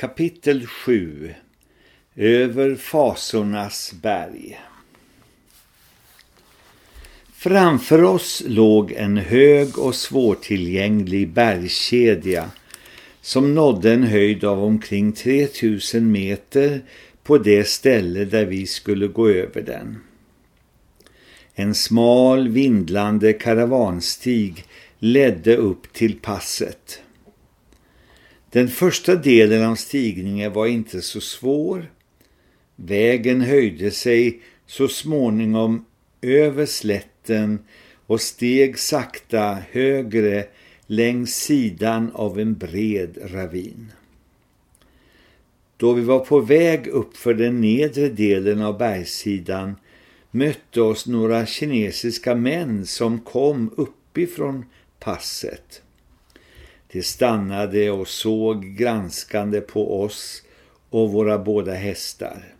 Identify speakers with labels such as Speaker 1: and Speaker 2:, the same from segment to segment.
Speaker 1: Kapitel 7 Över fasornas berg Framför oss låg en hög och svårtillgänglig bergskedja som nådde en höjd av omkring 3000 meter på det ställe där vi skulle gå över den. En smal, vindlande karavanstig ledde upp till passet. Den första delen av stigningen var inte så svår. Vägen höjde sig så småningom över slätten och steg sakta högre längs sidan av en bred ravin. Då vi var på väg upp för den nedre delen av bergssidan mötte oss några kinesiska män som kom uppifrån passet. De stannade och såg granskande på oss och våra båda hästar.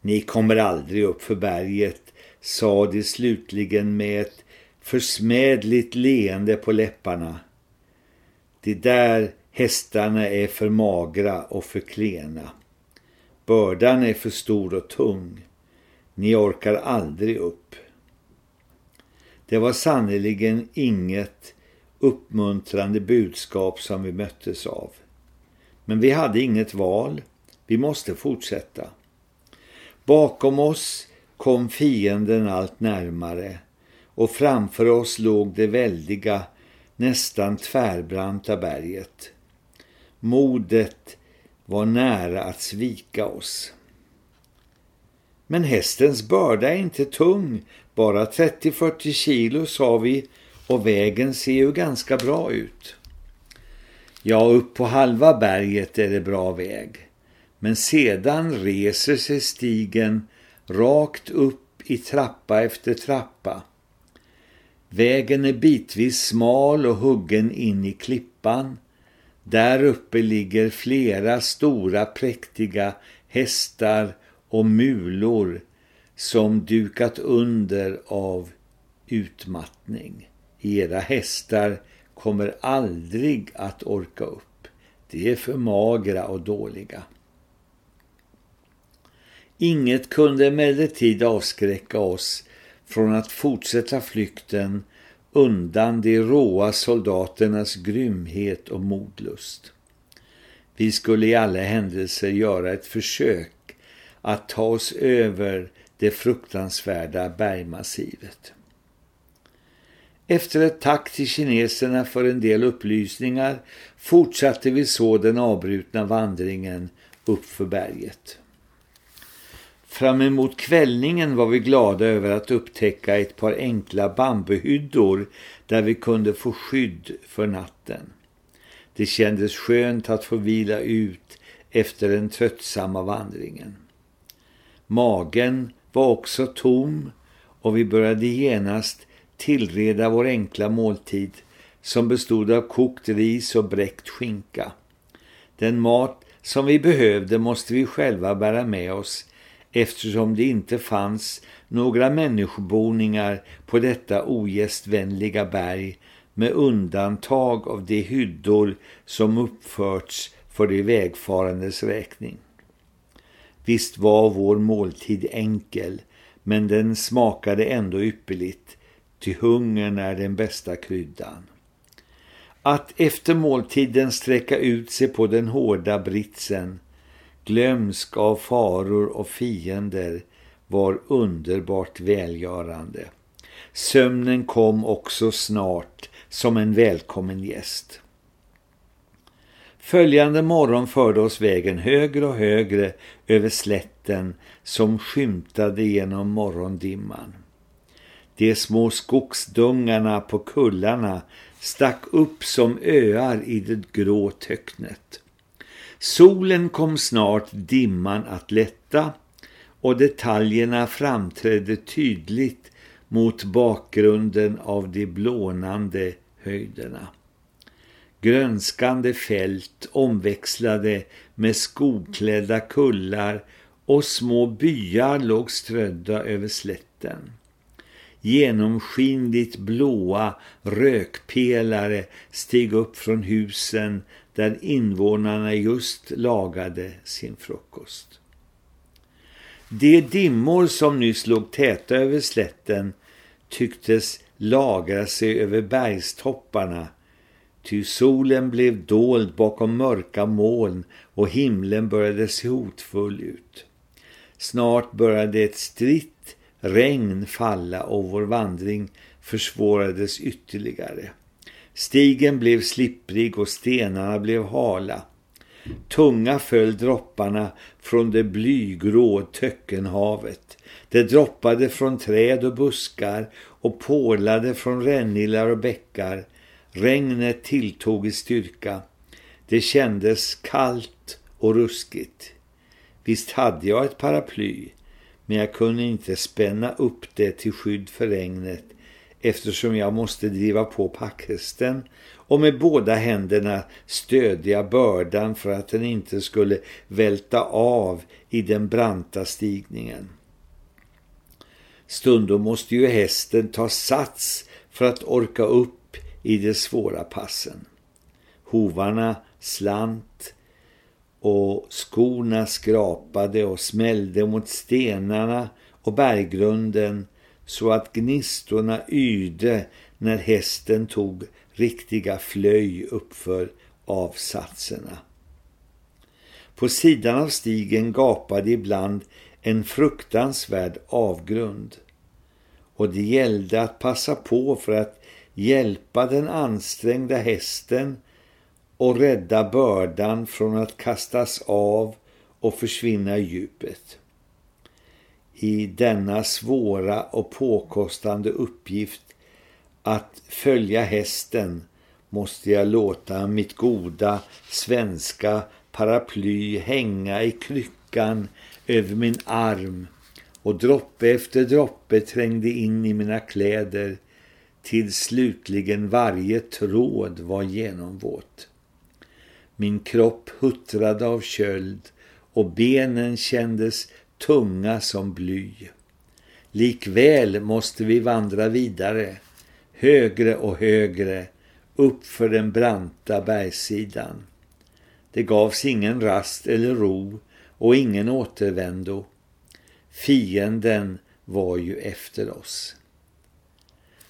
Speaker 1: Ni kommer aldrig upp för berget, sa de slutligen med ett försmädligt leende på läpparna. De där hästarna är för magra och för klena. Bördan är för stor och tung. Ni orkar aldrig upp. Det var sannoliken inget uppmuntrande budskap som vi möttes av. Men vi hade inget val. Vi måste fortsätta. Bakom oss kom fienden allt närmare och framför oss låg det väldiga, nästan tvärbranta berget. Modet var nära att svika oss. Men hästens börda är inte tung, bara 30-40 kilo sa vi och vägen ser ju ganska bra ut. Ja, upp på halva berget är det bra väg. Men sedan reser sig stigen rakt upp i trappa efter trappa. Vägen är bitvis smal och huggen in i klippan. Där uppe ligger flera stora präktiga hästar och mulor som dukat under av utmattning. Era hästar kommer aldrig att orka upp. De är för magra och dåliga. Inget kunde emellertid avskräcka oss från att fortsätta flykten undan de råa soldaternas grymhet och modlust. Vi skulle i alla händelser göra ett försök att ta oss över det fruktansvärda bergmassivet. Efter ett tack till kineserna för en del upplysningar fortsatte vi så den avbrutna vandringen upp för berget. Fram emot kvällningen var vi glada över att upptäcka ett par enkla bambuhyddor där vi kunde få skydd för natten. Det kändes skönt att få vila ut efter den tröttsamma vandringen. Magen var också tom och vi började genast tillreda vår enkla måltid som bestod av kokt ris och bräckt skinka. Den mat som vi behövde måste vi själva bära med oss eftersom det inte fanns några människoboningar på detta ogästvänliga berg med undantag av de hyddor som uppförts för de vägfarandes räkning. Visst var vår måltid enkel, men den smakade ändå ypperligt, ty hungern är den bästa kryddan. Att efter måltiden sträcka ut sig på den hårda britsen, glömsk av faror och fiender, var underbart välgörande. Sömnen kom också snart som en välkommen gäst. Följande morgon förde oss vägen högre och högre över slätten som skymtade genom morgondimman. De små skogsdungarna på kullarna stack upp som öar i det grå töcknet. Solen kom snart dimman att lätta och detaljerna framträdde tydligt mot bakgrunden av de blånande höjderna. Grönskande fält omväxlade med skogklädda kullar och små byar låg strödda över slätten. Genomskinligt blåa rökpelare steg upp från husen där invånarna just lagade sin frukost. De dimmor som nyss låg täta över slätten tycktes lagra sig över bergstopparna ty solen blev dold bakom mörka moln och himlen började se hotfull ut. Snart började ett stritt regn falla och vår vandring försvårades ytterligare. Stigen blev slipprig och stenarna blev hala. Tunga föll dropparna från det blygrå töckenhavet. Det droppade från träd och buskar och pålade från rännilar och bäckar. Regnet tilltog i styrka. Det kändes kallt och ruskigt. Visst hade jag ett paraply, men jag kunde inte spänna upp det till skydd för regnet eftersom jag måste driva på packhästen och med båda händerna stödja bördan för att den inte skulle välta av i den branta stigningen. Stundom måste ju hästen ta sats för att orka upp i de svåra passen. Hovarna slant och skorna skrapade och smällde mot stenarna och berggrunden så att gnistorna yrde när hästen tog riktiga flöj uppför avsatserna. På sidan av stigen gapade ibland en fruktansvärd avgrund och det gällde att passa på för att hjälpa den ansträngda hästen och rädda bördan från att kastas av och försvinna i djupet. I denna svåra och påkostande uppgift att följa hästen måste jag låta mitt goda svenska paraply hänga i kryckan över min arm och droppe efter droppe trängde in i mina kläder till slutligen varje tråd var genomvåt. Min kropp huttrade av köld och benen kändes tunga som bly. Likväl måste vi vandra vidare, högre och högre, upp för den branta bergssidan. Det gavs ingen rast eller ro och ingen återvändo. Fienden var ju efter oss.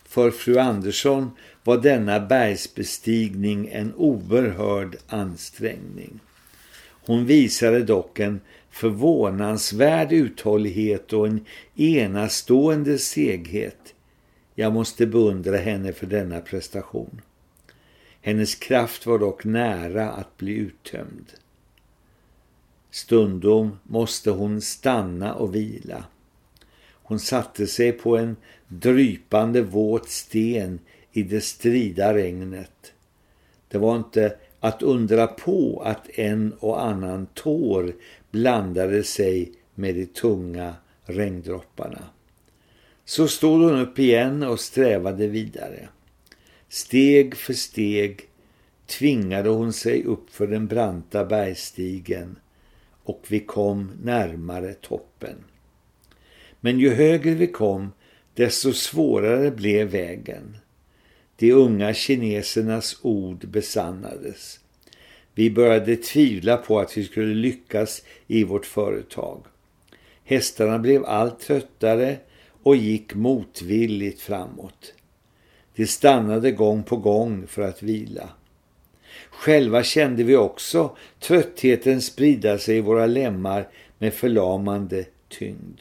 Speaker 1: För fru Andersson var denna bergsbestigning en oerhörd ansträngning. Hon visade dock en förvånansvärd uthållighet och en enastående seghet. Jag måste beundra henne för denna prestation. Hennes kraft var dock nära att bli uttömd. Stundom måste hon stanna och vila. Hon satte sig på en drypande våt sten i det strida regnet. Det var inte att undra på att en och annan tår blandade sig med de tunga regndropparna. Så stod hon upp igen och strävade vidare. Steg för steg tvingade hon sig upp för den branta bergstigen och vi kom närmare toppen. Men ju högre vi kom, desto svårare blev vägen. De unga kinesernas ord besannades. Vi började tvivla på att vi skulle lyckas i vårt företag. Hästarna blev allt tröttare och gick motvilligt framåt. De stannade gång på gång för att vila. Själva kände vi också tröttheten sprida sig i våra lemmar med förlamande tyngd.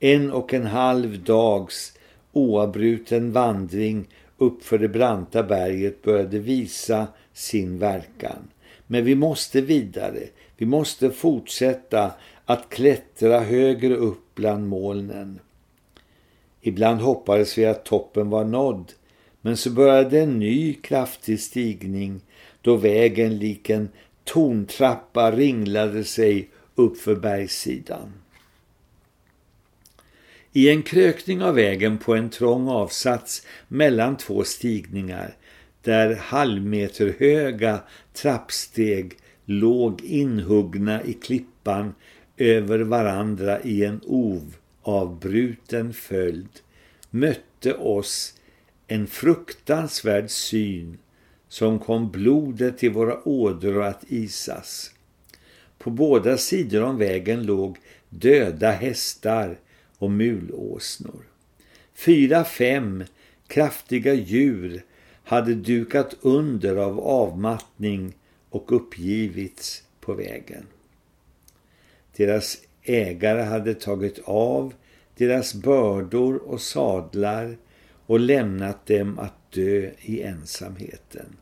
Speaker 1: En och en halv dags oavbruten vandring uppför det branta berget började visa sin verkan. Men vi måste vidare. Vi måste fortsätta att klättra högre upp bland molnen. Ibland hoppades vi att toppen var nådd, men så började en ny kraftig stigning då vägen lik en torntrappa ringlade sig upp för bergssidan. I en krökning av vägen på en trång avsats mellan två stigningar där halvmeterhöga trappsteg låg inhuggna i klippan över varandra i en ovavbruten följd mötte oss en fruktansvärd syn som kom blodet till våra ådror att isas. På båda sidor om vägen låg döda hästar och mulåsnor. Fyra, fem kraftiga djur hade dukat under av avmattning och uppgivits på vägen. Deras ägare hade tagit av deras bördor och sadlar och lämnat dem att dö i ensamheten.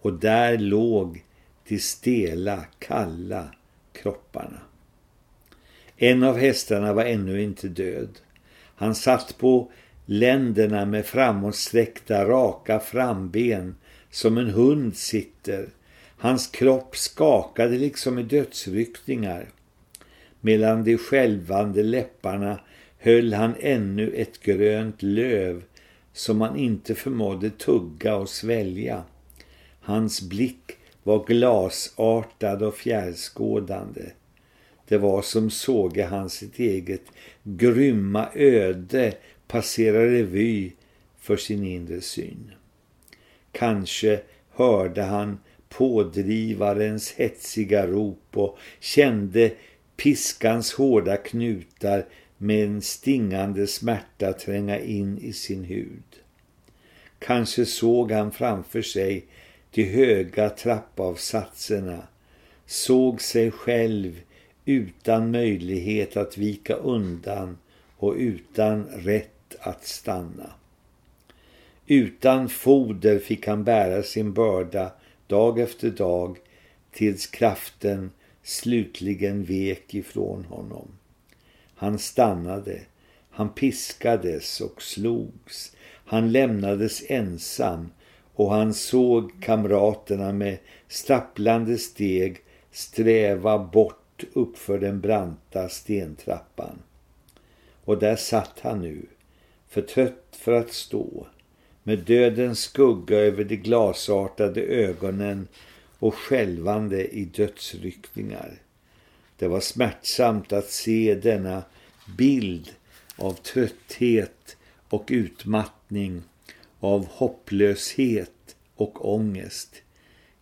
Speaker 1: Och där låg de stela, kalla kropparna. En av hästarna var ännu inte död. Han satt på länderna med framåtsträckta, raka framben som en hund sitter. Hans kropp skakade liksom i dödsryckningar. Mellan de skälvande läpparna höll han ännu ett grönt löv som han inte förmådde tugga och svälja. Hans blick var glasartad och fjärrskådande. Det var som såge han sitt eget grymma öde passera revy för sin inre syn. Kanske hörde han pådrivarens hetsiga rop och kände piskans hårda knutar med en stingande smärta tränga in i sin hud. Kanske såg han framför sig de höga trappavsatserna, såg sig själv utan möjlighet att vika undan och utan rätt att stanna. Utan foder fick han bära sin börda dag efter dag tills kraften slutligen vek ifrån honom. Han stannade, han piskades och slogs, han lämnades ensam och han såg kamraterna med stapplande steg sträva bort uppför den branta stentrappan. Och där satt han nu, för trött för att stå, med dödens skugga över de glasartade ögonen och skälvande i dödsryckningar. Det var smärtsamt att se denna bild av trötthet och utmattning, av hopplöshet och ångest.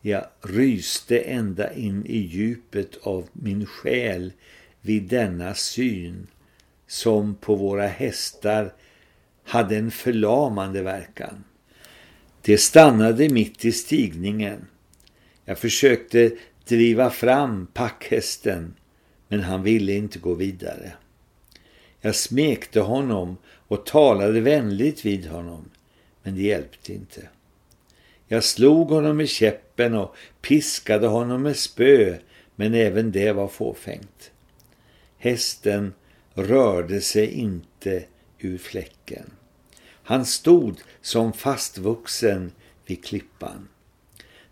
Speaker 1: Jag ryste ända in i djupet av min själ vid denna syn som på våra hästar hade en förlamande verkan. Det stannade mitt i stigningen. Jag försökte driva fram packhästen men han ville inte gå vidare. Jag smekte honom och talade vänligt vid honom, men det hjälpte inte. Jag slog honom med käppen och piskade honom med spö, men även det var fåfängt. Hästen rörde sig inte ur fläcken. Han stod som fastvuxen vid klippan.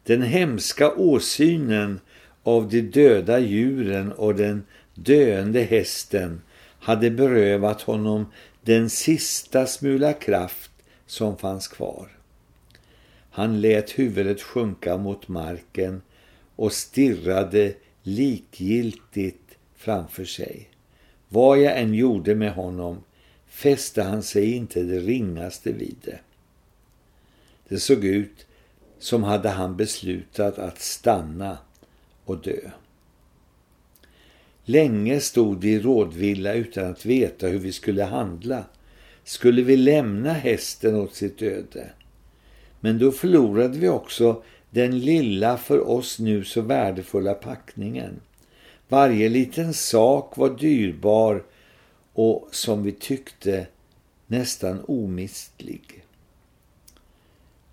Speaker 1: Den hemska åsynen av de döda djuren och den döende hästen hade berövat honom den sista smula kraft som fanns kvar. Han lät huvudet sjunka mot marken och stirrade likgiltigt framför sig. Vad jag än gjorde med honom fäste han sig inte det ringaste vid det. Det såg ut som hade han beslutat att stanna och dö. Länge stod vi rådvilla utan att veta hur vi skulle handla. Skulle vi lämna hästen åt sitt öde? Men då förlorade vi också den lilla för oss nu så värdefulla packningen. Varje liten sak var dyrbar och som vi tyckte nästan omistlig.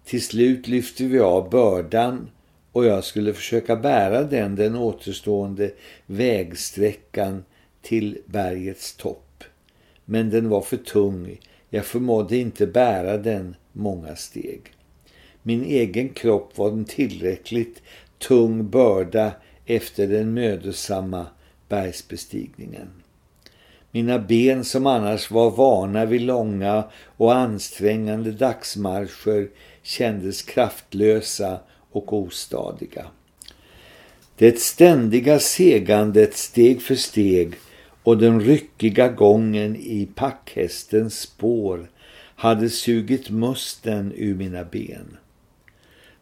Speaker 1: Till slut lyfte vi av bördan och jag skulle försöka bära den den återstående vägsträckan till bergets topp. Men den var för tung. Jag förmådde inte bära den många steg. Min egen kropp var en tillräckligt tung börda efter den mödosamma bergsbestigningen. Mina ben som annars var vana vid långa och ansträngande dagsmarscher kändes kraftlösa och ostadiga. Det ständiga segandet steg för steg och den ryckiga gången i packhästens spår hade sugit musten ur mina ben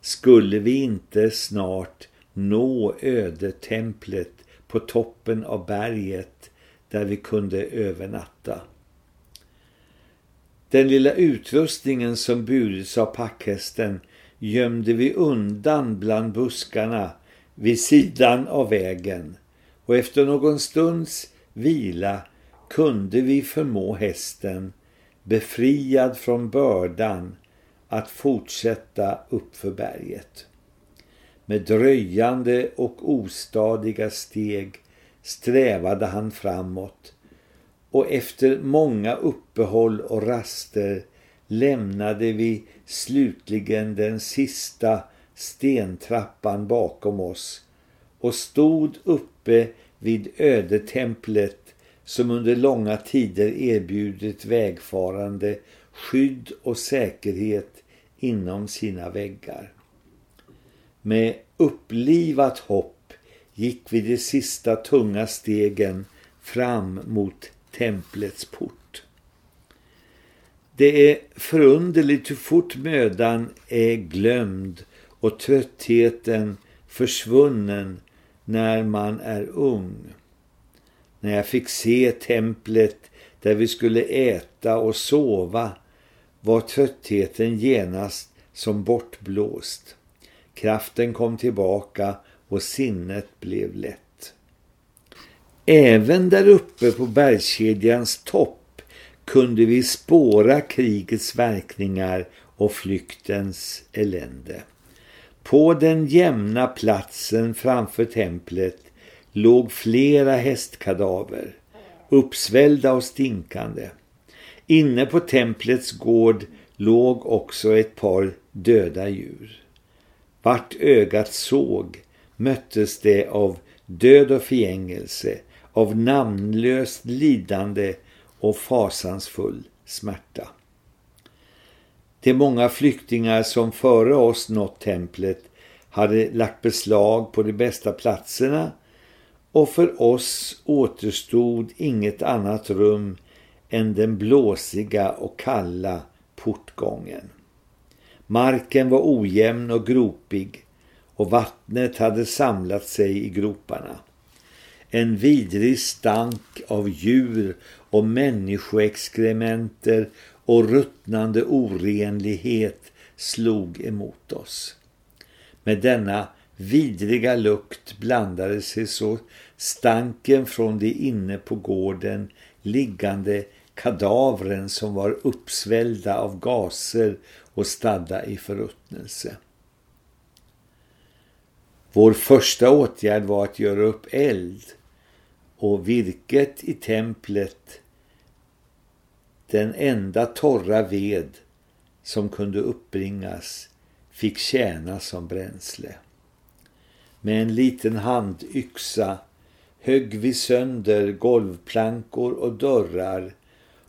Speaker 1: skulle vi inte snart nå ödetemplet på toppen av berget där vi kunde övernatta. Den lilla utrustningen som burits av packhästen gömde vi undan bland buskarna vid sidan av vägen och efter någon stunds vila kunde vi förmå hästen, befriad från bördan, att fortsätta uppför berget. Med dröjande och ostadiga steg strävade han framåt och efter många uppehåll och raster lämnade vi slutligen den sista stentrappan bakom oss och stod uppe vid ödetemplet som under långa tider erbjudit vägfarande skydd och säkerhet inom sina väggar. Med upplivat hopp gick vi de sista tunga stegen fram mot templets port. Det är förunderligt hur fort mödan är glömd och tröttheten försvunnen när man är ung. När jag fick se templet där vi skulle äta och sova var tröttheten genast som bortblåst. Kraften kom tillbaka och sinnet blev lätt. Även där uppe på bergskedjans topp kunde vi spåra krigets verkningar och flyktens elände. På den jämna platsen framför templet låg flera hästkadaver, uppsvällda och stinkande. Inne på templets gård låg också ett par döda djur. Vart ögat såg möttes det av död och förgängelse, av namnlöst lidande och fasansfull smärta. De många flyktingar som före oss nått templet hade lagt beslag på de bästa platserna och för oss återstod inget annat rum än den blåsiga och kalla portgången. Marken var ojämn och gropig och vattnet hade samlat sig i groparna. En vidrig stank av djur och människoexkrementer och ruttnande orenlighet slog emot oss. Med denna vidriga lukt blandade sig så stanken från det inne på gården liggande kadavren som var uppsvällda av gaser och stadda i förruttnelse. Vår första åtgärd var att göra upp eld och virket i templet den enda torra ved som kunde uppbringas fick tjäna som bränsle. Med en liten handyxa högg vi sönder golvplankor och dörrar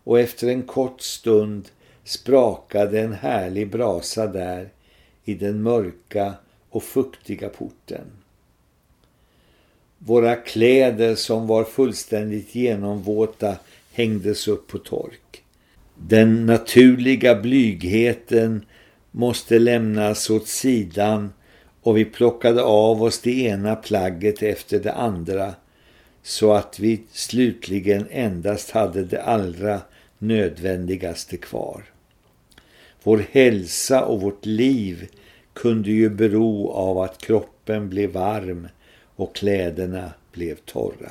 Speaker 1: och efter en kort stund sprakade en härlig brasa där i den mörka och fuktiga porten. Våra kläder som var fullständigt genomvåta hängdes upp på tork. Den naturliga blygheten måste lämnas åt sidan och vi plockade av oss det ena plagget efter det andra så att vi slutligen endast hade det allra nödvändigaste kvar. Vår hälsa och vårt liv kunde ju bero av att kroppen blev varm och kläderna blev torra.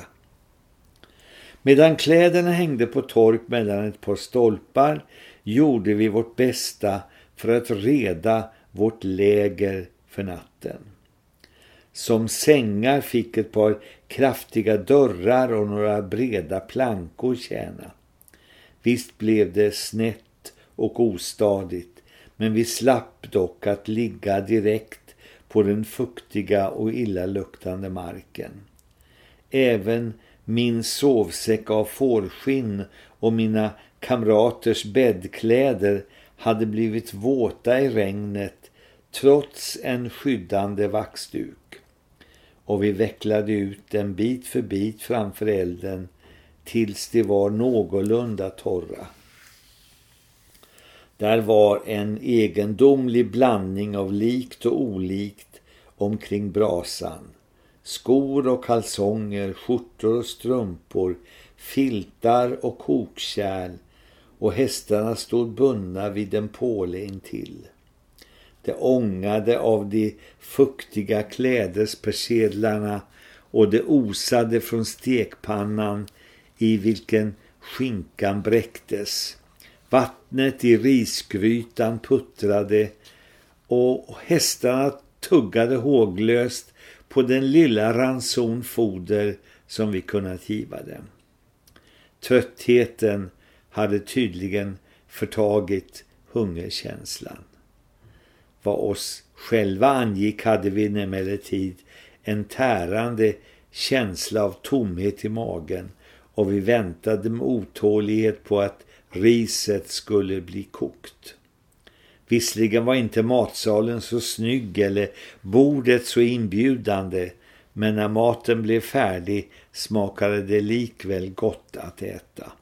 Speaker 1: Medan kläderna hängde på tork mellan ett par stolpar gjorde vi vårt bästa för att reda vårt läger för natten. Som sängar fick ett par kraftiga dörrar och några breda plankor tjäna. Visst blev det snett och ostadigt, men vi slapp dock att ligga direkt på den fuktiga och illaluktande marken. Även min sovsäck av fårskinn och mina kamraters bäddkläder hade blivit våta i regnet trots en skyddande vaxduk. Och vi vecklade ut den bit för bit framför elden tills de var någorlunda torra. Där var en egendomlig blandning av likt och olikt omkring brasan. Skor och kalsonger, skjortor och strumpor, filtar och kokkärl och hästarna stod bundna vid en påle intill. Det ångade av de fuktiga klädespersedlarna och det osade från stekpannan i vilken skinkan bräcktes. Vattnet i risgrytan puttrade och hästarna tuggade håglöst på den lilla ranson foder som vi kunnat giva dem. Tröttheten hade tydligen förtagit hungerkänslan. Vad oss själva angick hade vi emellertid en tärande känsla av tomhet i magen och vi väntade med otålighet på att riset skulle bli kokt. Visserligen var inte matsalen så snygg eller bordet så inbjudande men när maten blev färdig smakade det likväl gott att äta.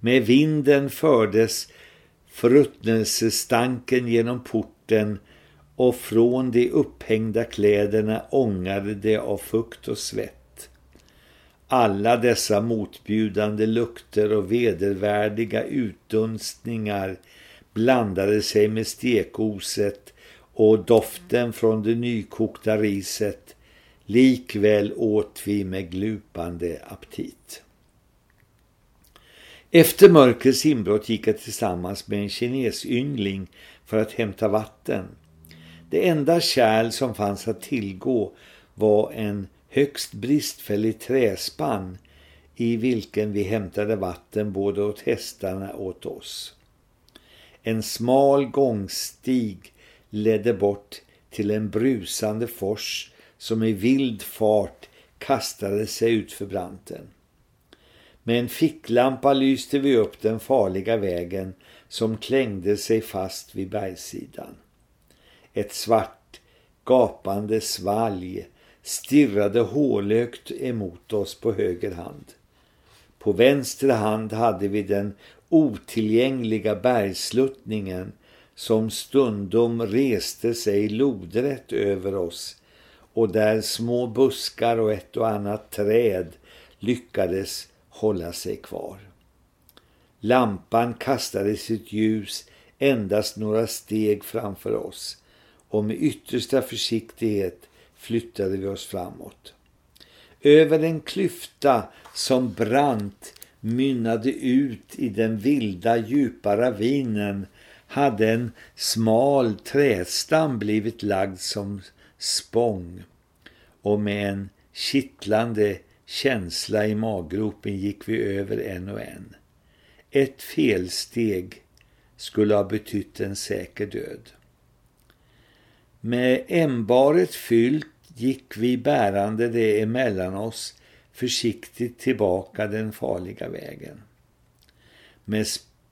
Speaker 1: Med vinden fördes förruttnelsestanken genom porten och från de upphängda kläderna ångade det av fukt och svett. Alla dessa motbjudande lukter och vedervärdiga utdunstningar blandade sig med stekoset och doften från det nykokta riset. Likväl åt vi med glupande aptit. Efter mörkrets inbrott gick jag tillsammans med en kinesyngling för att hämta vatten. Det enda kärl som fanns att tillgå var en högst bristfällig träspann i vilken vi hämtade vatten både åt hästarna och åt oss. En smal gångstig ledde bort till en brusande fors som i vild fart kastade sig ut för branten. Med en ficklampa lyste vi upp den farliga vägen som klängde sig fast vid bergssidan. Ett svart, gapande svalg stirrade hålökt emot oss på höger hand. På vänster hand hade vi den otillgängliga bergsluttningen som stundom reste sig lodrätt över oss och där små buskar och ett och annat träd lyckades hålla sig kvar. Lampan kastade sitt ljus endast några steg framför oss och med yttersta försiktighet flyttade vi oss framåt. Över en klyfta som brant mynnade ut i den vilda djupa ravinen hade en smal trästam blivit lagd som spång och med en kittlande känsla i maggropen gick vi över en och en. Ett felsteg skulle ha betytt en säker död. Med ämbaret fyllt gick vi bärande det emellan oss försiktigt tillbaka den farliga vägen. Med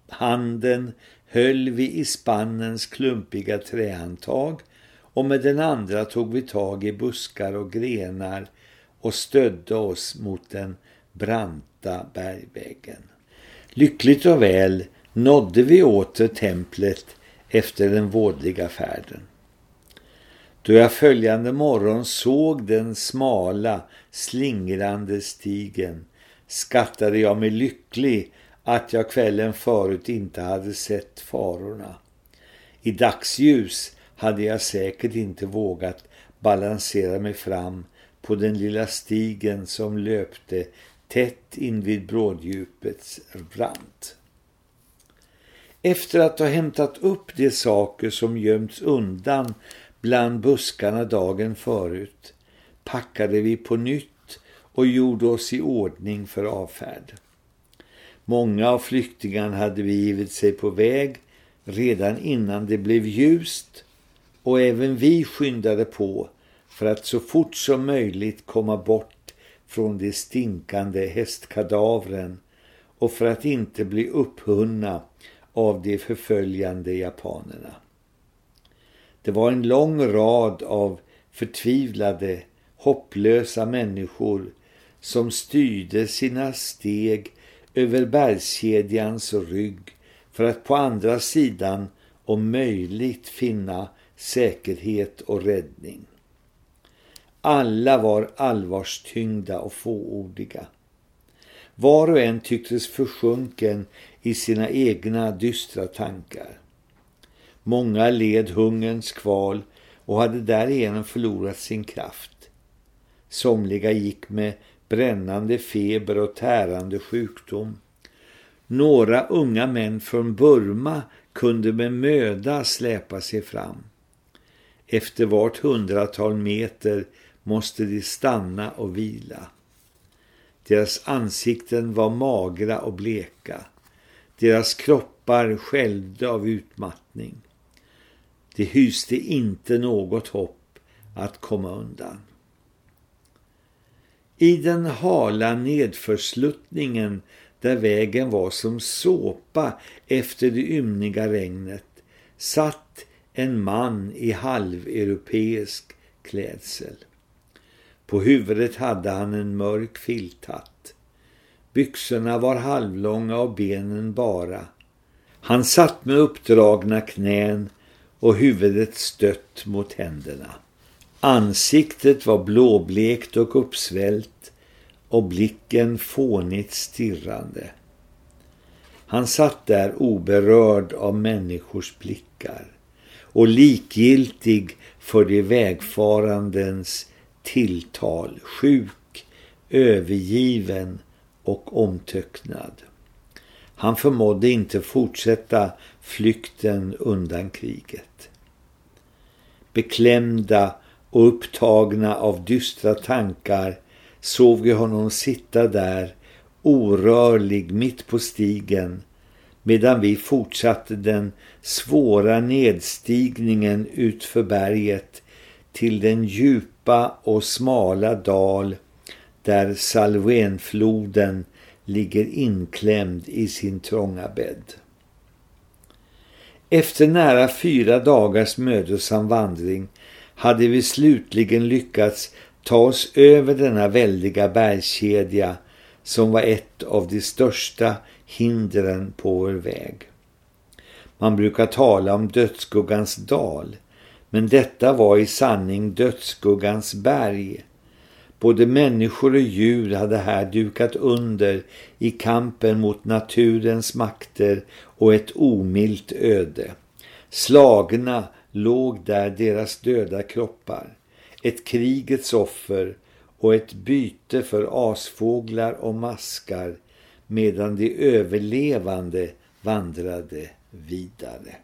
Speaker 1: handen höll vi i spannens klumpiga trähandtag och med den andra tog vi tag i buskar och grenar och stödde oss mot den branta bergväggen. Lyckligt och väl nådde vi åter templet efter den vådliga färden. Då jag följande morgon såg den smala, slingrande stigen skattade jag mig lycklig att jag kvällen förut inte hade sett farorna. I dagsljus hade jag säkert inte vågat balansera mig fram på den lilla stigen som löpte tätt invid bråddjupets brant. Efter att ha hämtat upp de saker som gömts undan bland buskarna dagen förut packade vi på nytt och gjorde oss i ordning för avfärd. Många av flyktingarna hade begivit sig på väg redan innan det blev ljust och även vi skyndade på för att så fort som möjligt komma bort från de stinkande hästkadavren och för att inte bli upphunna av de förföljande japanerna. Det var en lång rad av förtvivlade, hopplösa människor som styrde sina steg över bergskedjans rygg för att på andra sidan om möjligt finna säkerhet och räddning. Alla var allvarstyngda och fåordiga. Var och en tycktes försjunken i sina egna dystra tankar. Många led hungerns kval och hade därigenom förlorat sin kraft. Somliga gick med brännande feber och tärande sjukdom. Några unga män från Burma kunde med möda släpa sig fram. Efter vart hundratal meter måste de stanna och vila. Deras ansikten var magra och bleka. Deras kroppar skälvde av utmattning. De hyste inte något hopp att komma undan. I den hala nedförsluttningen där vägen var som såpa efter det ymniga regnet satt en man i halveuropeisk klädsel. På huvudet hade han en mörk filthatt. Byxorna var halvlånga och benen bara. Han satt med uppdragna knän och huvudet stött mot händerna. Ansiktet var blåblekt och uppsvällt och blicken fånigt stirrande. Han satt där oberörd av människors blickar och likgiltig för de vägfarandens tilltal, sjuk, övergiven och omtöcknad. Han förmådde inte fortsätta flykten undan kriget. Beklämda och upptagna av dystra tankar såg vi honom sitta där orörlig mitt på stigen medan vi fortsatte den svåra nedstigningen utför berget till den djupa och smala dal där Salvenfloden ligger inklämd i sin trånga bädd. Efter nära fyra dagars mödosam vandring hade vi slutligen lyckats ta oss över denna väldiga bergskedja som var ett av de största hindren på vår väg. Man brukar tala om dödsskuggans dal, men detta var i sanning dödsskuggans berg. Både människor och djur hade här dukat under i kampen mot naturens makter och ett omilt öde. Slagna låg där deras döda kroppar, ett krigets offer och ett byte för asfåglar och maskar medan de överlevande vandrade vidare.